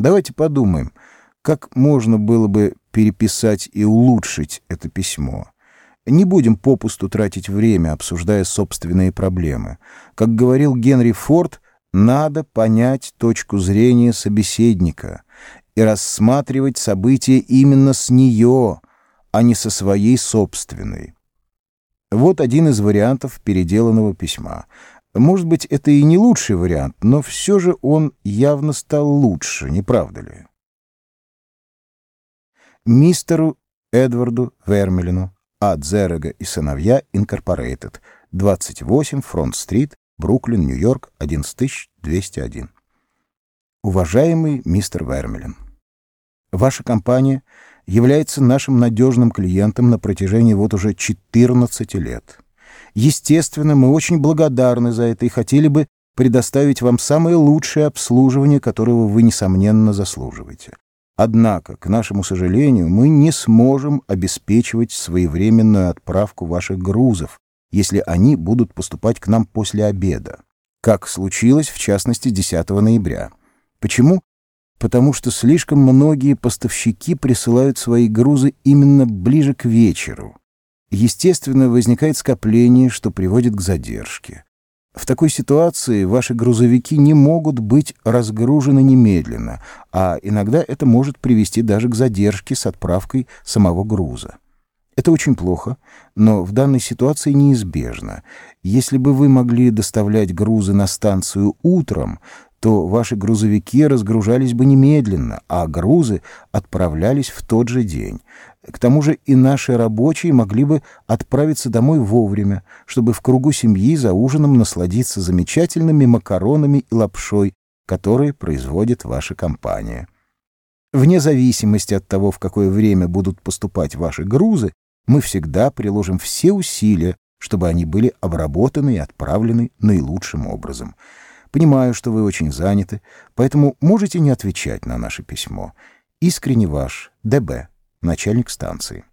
Давайте подумаем, как можно было бы переписать и улучшить это письмо. Не будем попусту тратить время, обсуждая собственные проблемы. Как говорил Генри Форд, надо понять точку зрения собеседника и рассматривать события именно с нее, а не со своей собственной. Вот один из вариантов переделанного письма. Может быть, это и не лучший вариант, но все же он явно стал лучше, не правда ли? Мистеру Эдварду Вермелину, А. Дзерега и сыновья, Инкорпорейтед, 28 Фронт-стрит, Бруклин, Нью-Йорк, 11201. Уважаемый мистер Вермелин, ваша компания является нашим надежным клиентом на протяжении вот уже 14 лет. Естественно, мы очень благодарны за это и хотели бы предоставить вам самое лучшее обслуживание, которого вы, несомненно, заслуживаете. Однако, к нашему сожалению, мы не сможем обеспечивать своевременную отправку ваших грузов, если они будут поступать к нам после обеда, как случилось, в частности, 10 ноября. Почему? Потому что слишком многие поставщики присылают свои грузы именно ближе к вечеру. Естественно, возникает скопление, что приводит к задержке. В такой ситуации ваши грузовики не могут быть разгружены немедленно, а иногда это может привести даже к задержке с отправкой самого груза. Это очень плохо, но в данной ситуации неизбежно. Если бы вы могли доставлять грузы на станцию утром, то ваши грузовики разгружались бы немедленно, а грузы отправлялись в тот же день. К тому же и наши рабочие могли бы отправиться домой вовремя, чтобы в кругу семьи за ужином насладиться замечательными макаронами и лапшой, которые производит ваша компания. Вне зависимости от того, в какое время будут поступать ваши грузы, мы всегда приложим все усилия, чтобы они были обработаны и отправлены наилучшим образом. Понимаю, что вы очень заняты, поэтому можете не отвечать на наше письмо. Искренне ваш, ДБ, начальник станции.